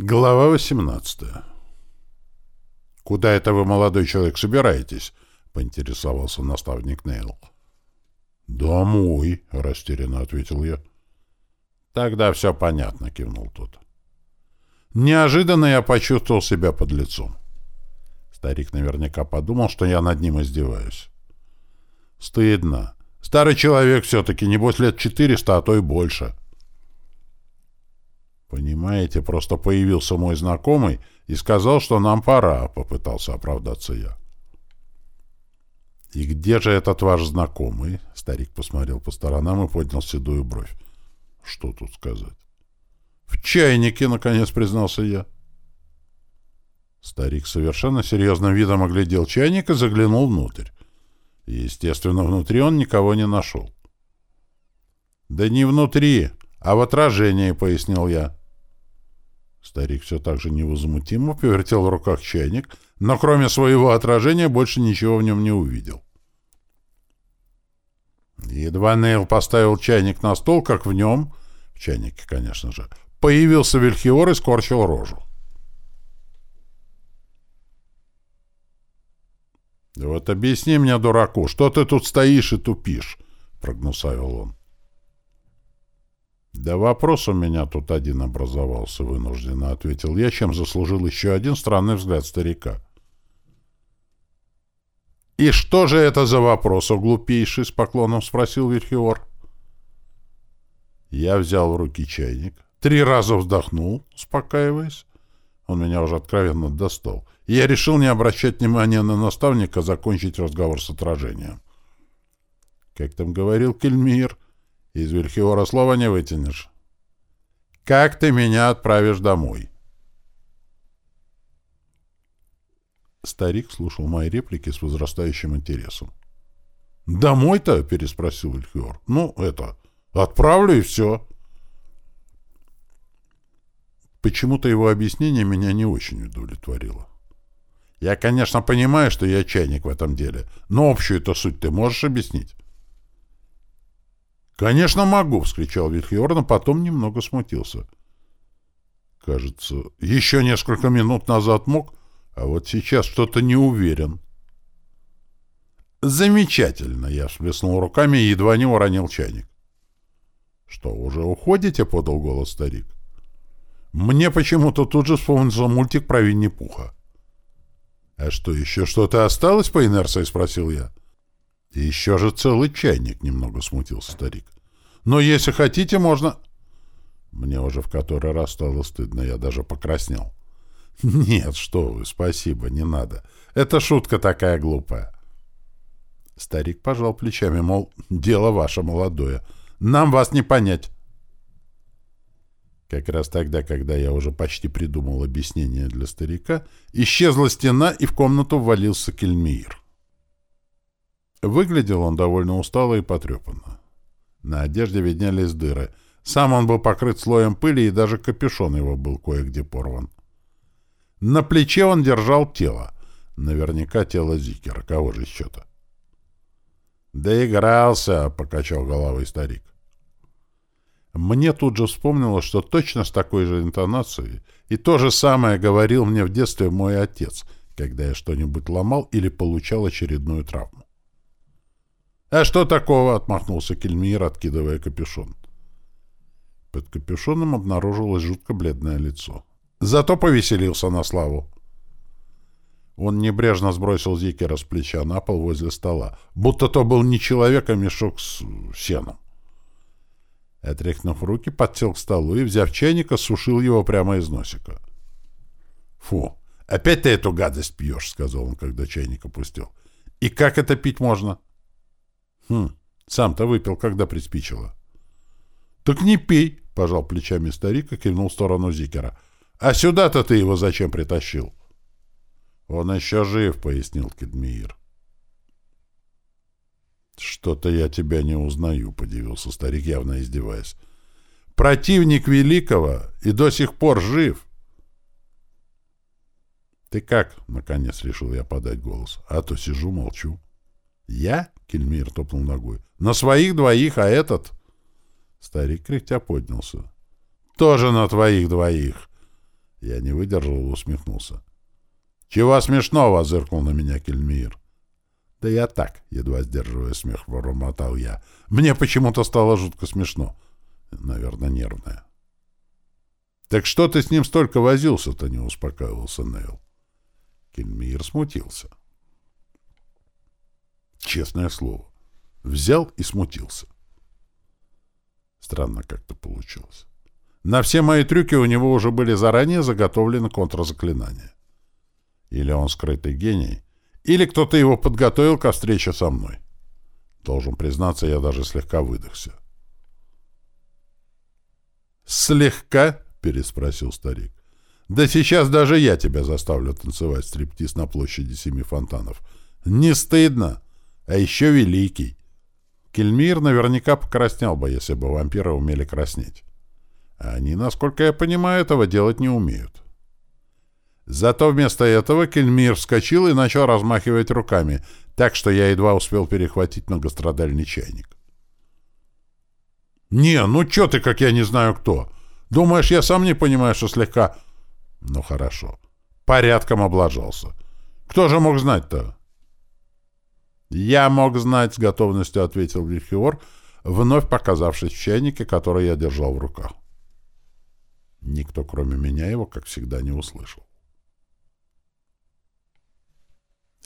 Глава 18. «Куда это вы, молодой человек, собираетесь?» — поинтересовался наставник Нейл. «Домой», — растерянно ответил я. «Тогда все понятно», — кивнул тот. Неожиданно я почувствовал себя под лицом. Старик наверняка подумал, что я над ним издеваюсь. Стыдно. Старый человек все-таки, небось, лет четыреста, а то и больше. — «Понимаете, просто появился мой знакомый и сказал, что нам пора», — попытался оправдаться я. «И где же этот ваш знакомый?» — старик посмотрел по сторонам и поднял седую бровь. «Что тут сказать?» «В чайнике», — наконец признался я. Старик совершенно серьезным видом оглядел чайник и заглянул внутрь. Естественно, внутри он никого не нашел. «Да не внутри, а в отражении», — пояснил я. Старик все так же невозмутимо повертел в руках чайник, но кроме своего отражения больше ничего в нем не увидел. Едва Нейл поставил чайник на стол, как в нем, в чайнике, конечно же, появился Вильхиор и скорчил рожу. «Вот объясни мне, дураку, что ты тут стоишь и тупишь?» — прогнусавил он. «Да вопрос у меня тут один образовался, вынужденно», — ответил я, чем заслужил еще один странный взгляд старика. «И что же это за вопрос, о глупейший?» — с поклоном спросил Верхиор. Я взял в руки чайник, три раза вздохнул, успокаиваясь. Он меня уже откровенно достал. И я решил не обращать внимания на наставника, закончить разговор с отражением. Как там говорил Кельмир, — из Вильхиора слова не вытянешь. Как ты меня отправишь домой? Старик слушал мои реплики с возрастающим интересом. «Домой-то?» — переспросил Вильхиор. «Ну, это... Отправлю и все». Почему-то его объяснение меня не очень удовлетворило. Я, конечно, понимаю, что я чайник в этом деле, но общую-то суть ты можешь объяснить? «Конечно могу!» — вскричал Вильхиорн, а потом немного смутился. «Кажется, еще несколько минут назад мог, а вот сейчас что-то не уверен». «Замечательно!» — я всплеснул руками и едва не уронил чайник. «Что, уже уходите?» — подал голос старик. «Мне почему-то тут же вспомнился мультик про Винни-Пуха». «А что, еще что-то осталось по инерции?» — спросил я. Еще же целый чайник, немного смутился старик. Но если хотите, можно... Мне уже в который раз стало стыдно, я даже покраснел. Нет, что вы, спасибо, не надо. Это шутка такая глупая. Старик пожал плечами, мол, дело ваше молодое. Нам вас не понять. Как раз тогда, когда я уже почти придумал объяснение для старика, исчезла стена, и в комнату ввалился Кельмир. Выглядел он довольно устало и потрепанно. На одежде виднелись дыры. Сам он был покрыт слоем пыли, и даже капюшон его был кое-где порван. На плече он держал тело. Наверняка тело Зикера. Кого же еще-то? «Доигрался!» — покачал головой старик. Мне тут же вспомнилось, что точно с такой же интонацией и то же самое говорил мне в детстве мой отец, когда я что-нибудь ломал или получал очередную травму. «А что такого?» — отмахнулся Кельмир, откидывая капюшон. Под капюшоном обнаружилось жутко бледное лицо. Зато повеселился на славу. Он небрежно сбросил Зикера с плеча на пол возле стола, будто то был не человек, а мешок с сеном. Отряхнув руки, подсел к столу и, взяв чайника, сушил его прямо из носика. — Фу, опять ты эту гадость пьешь, — сказал он, когда чайник опустил. — И как это пить можно? — Хм, сам-то выпил, когда приспичило. Так не пей, пожал плечами старик и кивнул в сторону Зикера. А сюда-то ты его зачем притащил? Он еще жив, пояснил Кедмиир. «Что-то я тебя не узнаю», — подивился старик, явно издеваясь. «Противник великого и до сих пор жив». «Ты как?» — наконец решил я подать голос. «А то сижу, молчу». «Я?» — Кельмир топнул ногой. «На своих двоих, а этот...» Старик кряхтя поднялся. «Тоже на твоих двоих. Я не выдержал и усмехнулся. «Чего смешного?» — зыркнул на меня Кельмир. «Да я так», — едва сдерживая смех, промотал я. «Мне почему-то стало жутко смешно. Наверное, нервное». «Так что ты с ним столько возился-то?» — не успокаивался Нейл. Кельмир смутился. Честное слово. Взял и смутился. Странно как-то получилось. На все мои трюки у него уже были заранее заготовлены контрзаклинания. Или он скрытый гений, или кто-то его подготовил ко встрече со мной. Должен признаться, я даже слегка выдохся. «Слегка?» — переспросил старик. «Да сейчас даже я тебя заставлю танцевать стриптиз на площади Семи Фонтанов. Не стыдно? А еще великий!» Кельмир наверняка покраснел бы, если бы вампиры умели краснеть. А они, насколько я понимаю, этого делать не умеют. Зато вместо этого Кельмир вскочил и начал размахивать руками, так что я едва успел перехватить многострадальный чайник. «Не, ну чё ты, как я не знаю кто? Думаешь, я сам не понимаю, что слегка...» «Ну хорошо. Порядком облажался. Кто же мог знать-то?» «Я мог знать», — с готовностью ответил Вильхиор, вновь показавшись в чайнике, который я держал в руках. Никто, кроме меня, его, как всегда, не услышал.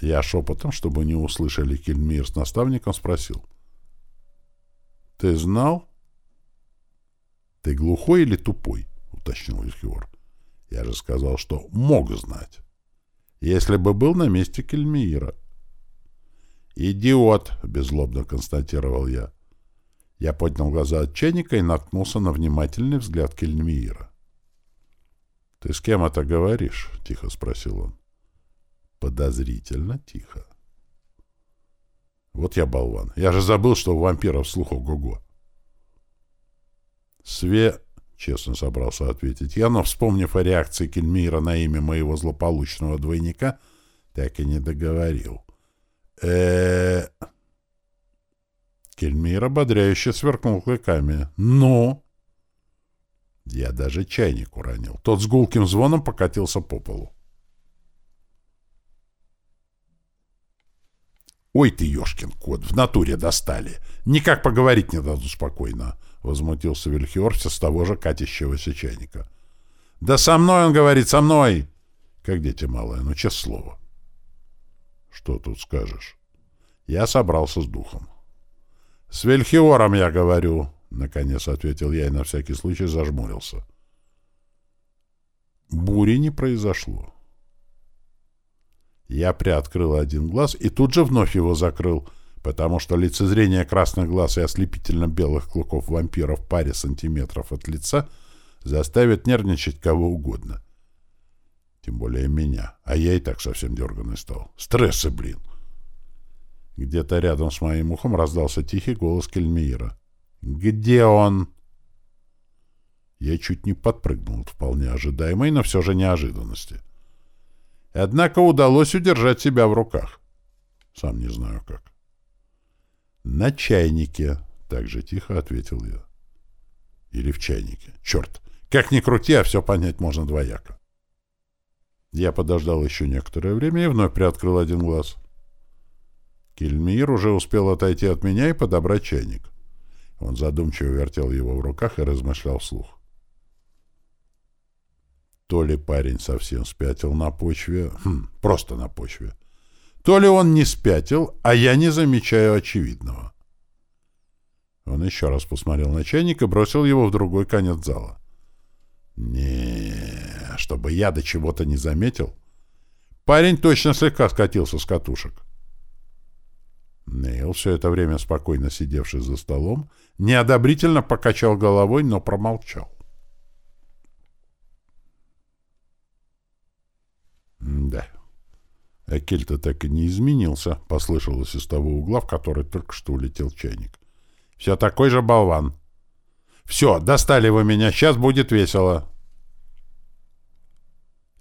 Я шепотом, чтобы не услышали Кельмир с наставником, спросил. — Ты знал? — Ты глухой или тупой? — уточнил Вильхиор. — Я же сказал, что мог знать. Если бы был на месте Кельмиира. — Идиот! — беззлобно констатировал я. Я поднял глаза от чайника и наткнулся на внимательный взгляд Кельмиира. — Ты с кем это говоришь? — тихо спросил он. Подозрительно тихо. Вот я болван. Я же забыл, что у вампиров слух ого-го. Све... Честно собрался ответить я, но, вспомнив о реакции Кельмира на имя моего злополучного двойника, так и не договорил. Э Кельмир ободряюще сверкнул клыками. «Ну?» Я даже чайник уронил. Тот с гулким звоном покатился по полу. «Ой ты, ёшкин кот, в натуре достали! Никак поговорить не дадут спокойно!» — возмутился Вильхиор с того же катящегося чайника. «Да со мной, он говорит, со мной!» «Как дети малые, ну, честное слово!» «Что тут скажешь?» Я собрался с духом. «С Вильхиором я говорю!» — наконец ответил я и на всякий случай зажмурился. Бури не произошло. Я приоткрыл один глаз и тут же вновь его закрыл, потому что лицезрение красных глаз и ослепительно-белых клыков вампира в паре сантиметров от лица заставит нервничать кого угодно. Тем более меня. А я и так совсем дерганый стал. Стрессы, блин. Где-то рядом с моим ухом раздался тихий голос Кельмиира. «Где он?» Я чуть не подпрыгнул от вполне ожидаемой, но все же неожиданности. — Однако удалось удержать себя в руках. Сам не знаю как. «На чайнике», — так же тихо ответил я. «Или в чайнике. Черт! Как ни крути, а все понять можно двояко». Я подождал еще некоторое время и вновь приоткрыл один глаз. Кельмир уже успел отойти от меня и подобрать чайник. Он задумчиво вертел его в руках и размышлял вслух. То ли парень совсем спятил на почве, хм, просто на почве, то ли он не спятил, а я не замечаю очевидного. Он еще раз посмотрел на чайник и бросил его в другой конец зала. Не чтобы я до чего-то не заметил. Парень точно слегка скатился с катушек. Нейл, все это время спокойно сидевший за столом, неодобрительно покачал головой, но промолчал. Да. Акель-то так и не изменился, послышалось из того угла, в который только что улетел чайник. Все такой же болван. Все, достали вы меня, сейчас будет весело.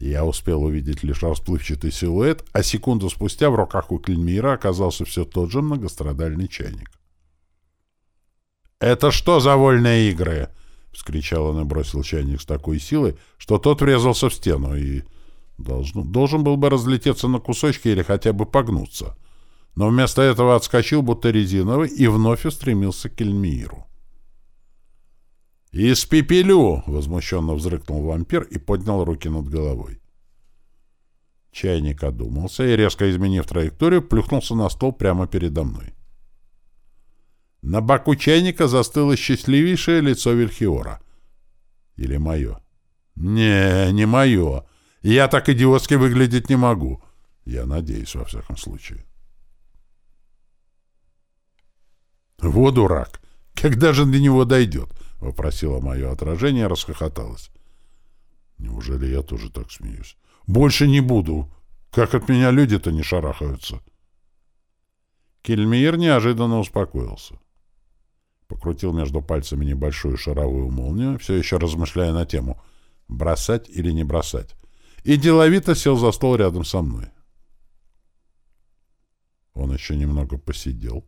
Я успел увидеть лишь расплывчатый силуэт, а секунду спустя в руках у Клинмира оказался все тот же многострадальный чайник. «Это что за вольные игры?» — вскричал он и бросил чайник с такой силой, что тот врезался в стену и должен, должен был бы разлететься на кусочки или хотя бы погнуться. Но вместо этого отскочил, будто резиновый, и вновь устремился к Эльмиру. «Испепелю!» — возмущенно взрыкнул вампир и поднял руки над головой. Чайник одумался и, резко изменив траекторию, плюхнулся на стол прямо передо мной. На боку чайника застыло счастливейшее лицо Вильхиора. Или мое? Не, не мое. Я так идиотски выглядеть не могу. Я надеюсь, во всяком случае. «Во дурак! Когда же до него дойдет?» — вопросило мое отражение и расхохоталось. «Неужели я тоже так смеюсь?» «Больше не буду! Как от меня люди-то не шарахаются!» Кельмир неожиданно успокоился. Покрутил между пальцами небольшую шаровую молнию, все еще размышляя на тему «бросать или не бросать», и деловито сел за стол рядом со мной. Он еще немного посидел,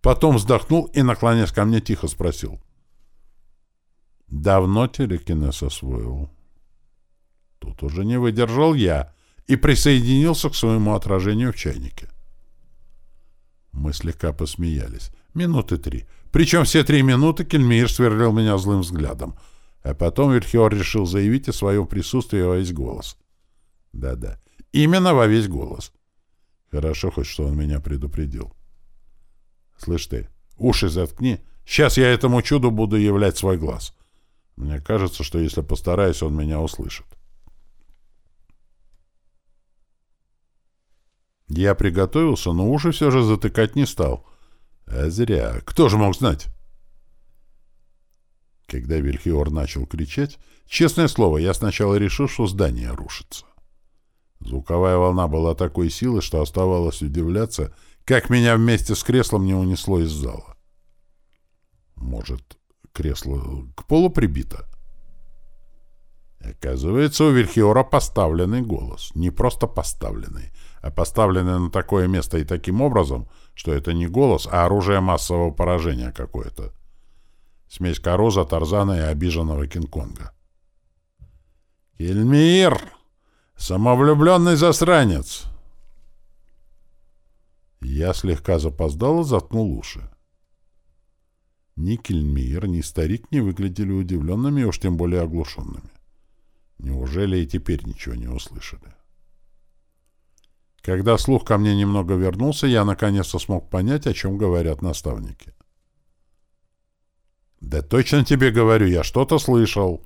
потом вздохнул и, наклонясь ко мне, тихо спросил. «Давно телекинез освоил?» Тут уже не выдержал я и присоединился к своему отражению в чайнике. Мы слегка посмеялись. Минуты три. Причем все три минуты Кельмир сверлил меня злым взглядом. А потом Вильхиор решил заявить о своем присутствии во весь голос. Да-да, именно во весь голос. Хорошо хоть, что он меня предупредил. Слышь ты, уши заткни. Сейчас я этому чуду буду являть свой глаз. Мне кажется, что если постараюсь, он меня услышит. Я приготовился, но уши все же затыкать не стал. А зря. Кто же мог знать? Когда Вильхиор начал кричать, честное слово, я сначала решил, что здание рушится. Звуковая волна была такой силы, что оставалось удивляться, как меня вместе с креслом не унесло из зала. Может, кресло к полу прибито? Оказывается, у Вильхиора поставленный голос. Не просто поставленный, а поставленный на такое место и таким образом, что это не голос, а оружие массового поражения какое-то. Смесь Короза, Тарзана и обиженного Кинг-Конга. «Кельмир! Самовлюбленный засранец!» Я слегка запоздал и заткнул уши. Ни Кельмир, ни старик не выглядели удивленными уж тем более оглушенными. Неужели и теперь ничего не услышали? Когда слух ко мне немного вернулся, я наконец-то смог понять, о чем говорят наставники. «Да точно тебе говорю, я что-то слышал.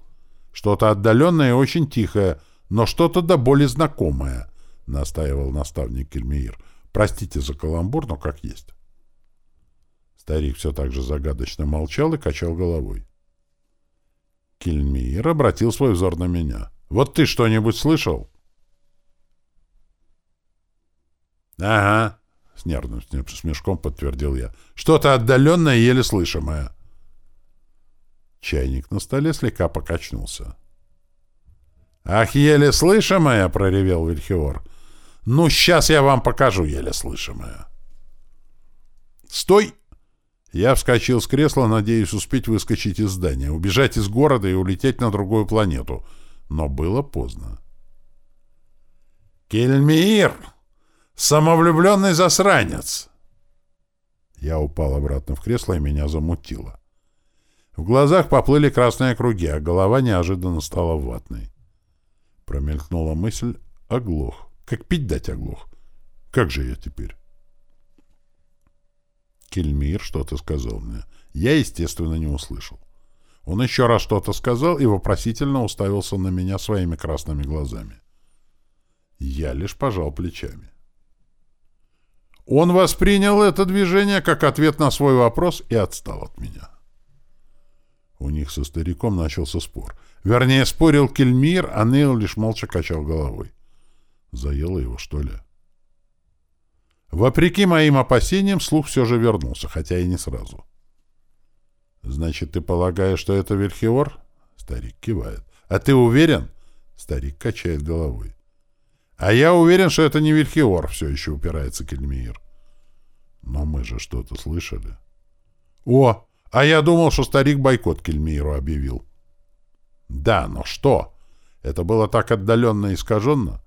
Что-то отдаленное и очень тихое, но что-то до боли знакомое», — настаивал наставник Кельмиир. «Простите за каламбур, но как есть». Старик все так же загадочно молчал и качал головой. Кельмиир обратил свой взор на меня. «Вот ты что-нибудь слышал?» «Ага», — с нервным смешком подтвердил я. «Что-то отдаленное еле слышимое». Чайник на столе слегка покачнулся. «Ах, еле слышимое!» — проревел Вильхиор. «Ну, сейчас я вам покажу еле слышимое». «Стой!» Я вскочил с кресла, надеясь успеть выскочить из здания, убежать из города и улететь на другую планету. Но было поздно. «Кельмир!» Самовлюбленный засранец!» Я упал обратно в кресло, и меня замутило. В глазах поплыли красные круги, а голова неожиданно стала ватной. Промелькнула мысль «оглох». Как пить дать оглох? Как же я теперь? Кельмир что-то сказал мне. Я, естественно, не услышал. Он еще раз что-то сказал и вопросительно уставился на меня своими красными глазами. Я лишь пожал плечами. Он воспринял это движение как ответ на свой вопрос и отстал от меня. У них со стариком начался спор. Вернее, спорил Кельмир, а Нейл лишь молча качал головой. Заело его, что ли? Вопреки моим опасениям, слух все же вернулся, хотя и не сразу. «Значит, ты полагаешь, что это Вильхиор?» Старик кивает. «А ты уверен?» Старик качает головой. А я уверен, что это не Вильхиор, все еще упирается Кельмиир. Но мы же что-то слышали. О, а я думал, что старик бойкот Кельмииру объявил. Да, но что? Это было так отдаленно и искаженно,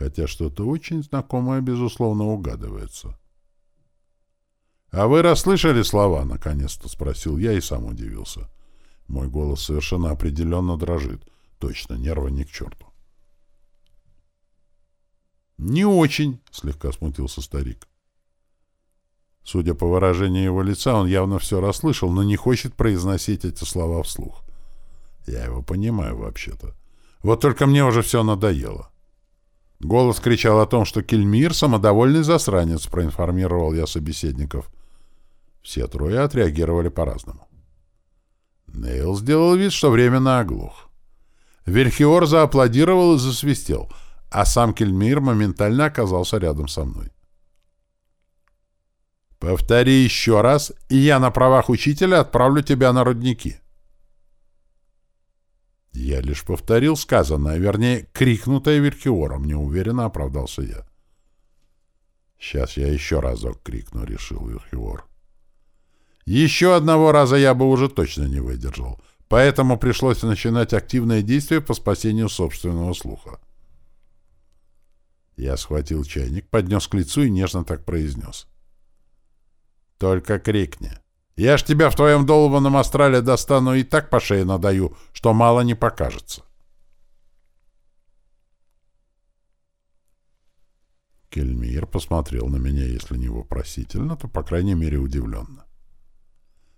хотя что-то очень знакомое, безусловно, угадывается. «А вы расслышали слова?» — наконец-то спросил я и сам удивился. Мой голос совершенно определенно дрожит. Точно, нервы ни к черту. «Не очень», — слегка смутился старик. Судя по выражению его лица, он явно все расслышал, но не хочет произносить эти слова вслух. Я его понимаю вообще-то. Вот только мне уже все надоело. Голос кричал о том, что Кельмир — самодовольный засранец, проинформировал я собеседников. Все трое отреагировали по-разному. Нейл сделал вид, что временно оглух. Верхиор зааплодировал и засвистел, а сам Кельмир моментально оказался рядом со мной. «Повтори еще раз, и я на правах учителя отправлю тебя на рудники». Я лишь повторил сказанное, вернее, крикнутое Верхиором, неуверенно оправдался я. «Сейчас я еще разок крикну», — решил Верхиор. Еще одного раза я бы уже точно не выдержал, поэтому пришлось начинать активное действие по спасению собственного слуха. Я схватил чайник, поднес к лицу и нежно так произнес. «Только крикни. Я ж тебя в твоем долбанном астрале достану и так по шее надаю, что мало не покажется». Кельмир посмотрел на меня, если не вопросительно, то, по крайней мере, удивленно.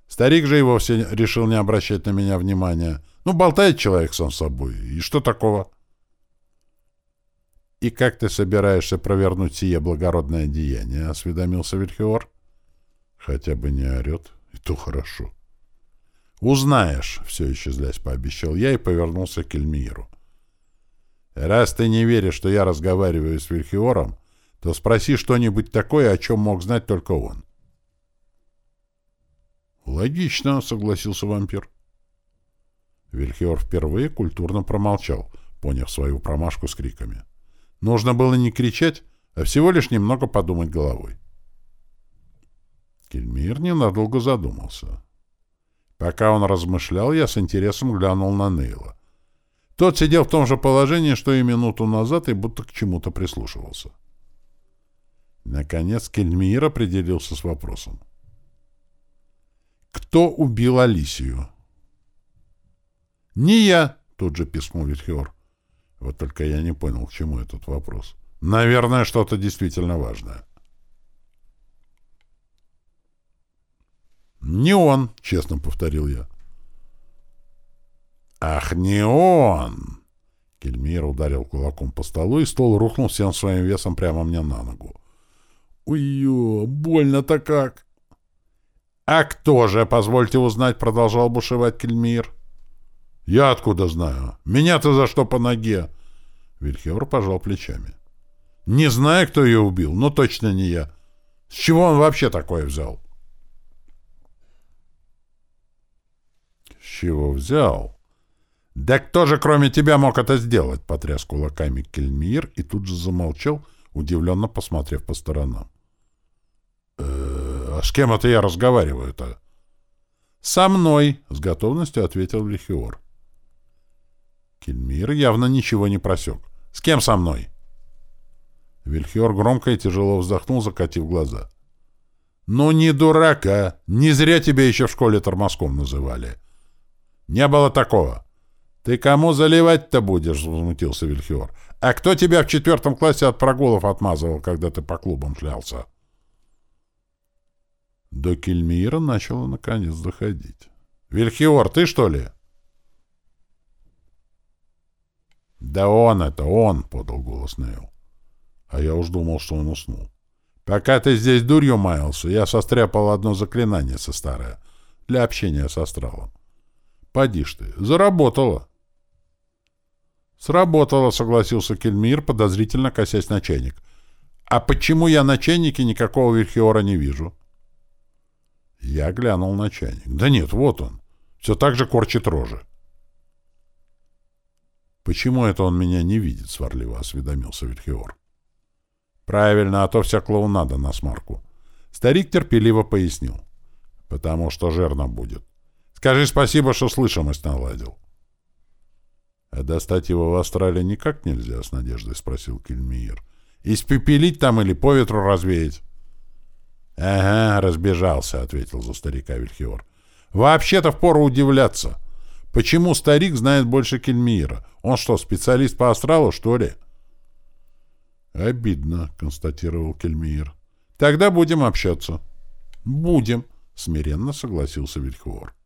Старик же и вовсе решил не обращать на меня внимания. Ну, болтает человек сам собой. И что такого? — И как ты собираешься провернуть сие благородное деяние? — осведомился Вильхиор. — Хотя бы не орет. И то хорошо. — Узнаешь, — все еще злясь пообещал я и повернулся к Эльмиру. — Раз ты не веришь, что я разговариваю с Вильхиором, то спроси что-нибудь такое, о чем мог знать только он. — «Логично», — согласился вампир. Вильхиор впервые культурно промолчал, поняв свою промашку с криками. Нужно было не кричать, а всего лишь немного подумать головой. Кельмир ненадолго задумался. Пока он размышлял, я с интересом глянул на Нейла. Тот сидел в том же положении, что и минуту назад, и будто к чему-то прислушивался. Наконец Кельмир определился с вопросом. — кто убил Алисию? «Не я!» — тут же пискнул Вильхиор. Вот только я не понял, к чему этот вопрос. Наверное, что-то действительно важное. «Не он», — честно повторил я. «Ах, не он!» Кельмир ударил кулаком по столу, и стол рухнул всем своим весом прямо мне на ногу. «Ой-ё, больно-то как!» «А кто же, позвольте узнать?» — продолжал бушевать Кельмир. «Я откуда знаю? Меня-то за что по ноге?» Вильхевр пожал плечами. «Не знаю, кто ее убил, но точно не я. С чего он вообще такое взял?» Чего взял?» «Да кто же, кроме тебя, мог это сделать?» — потряс кулаками Кельмир и тут же замолчал, удивленно посмотрев по сторонам. «Э-э...» с кем это я разговариваю-то? Со мной, с готовностью ответил Лихиор. Кельмир явно ничего не просек. С кем со мной? Вильхиор громко и тяжело вздохнул, закатив глаза. «Ну, не дурака! Не зря тебя еще в школе тормозком называли!» «Не было такого!» «Ты кому заливать-то будешь?» — возмутился Вильхиор. «А кто тебя в четвертом классе от прогулов отмазывал, когда ты по клубам шлялся?» До Кельмира начало наконец доходить. «Вильхиор, ты что ли?» «Да он это, он!» — подал голос Нейл. А я уж думал, что он уснул. «Пока ты здесь дурью маялся, я состряпал одно заклинание со старое для общения с астралом. Поди ж ты, заработало!» «Сработало», — согласился Кельмир, подозрительно косясь на чайник. «А почему я на чайнике никакого Вильхиора не вижу?» Я глянул на чайник. Да нет, вот он. Все так же корчит рожи. «Почему это он меня не видит?» — сварливо осведомился Вильхиор. «Правильно, а то вся клоунада на смарку». Старик терпеливо пояснил. «Потому что жирно будет. Скажи спасибо, что слышимость наладил». А достать его в Австралии никак нельзя, — с надеждой спросил Кельмиир. Испепелить там или по ветру развеять? — Ага, разбежался, — ответил за старика Вильхиор. — Вообще-то впору удивляться. Почему старик знает больше Кельмиира? Он что, специалист по астралу, что ли? — Обидно, — констатировал Кельмиир. — Тогда будем общаться. — Будем, — смиренно согласился Вильхиор.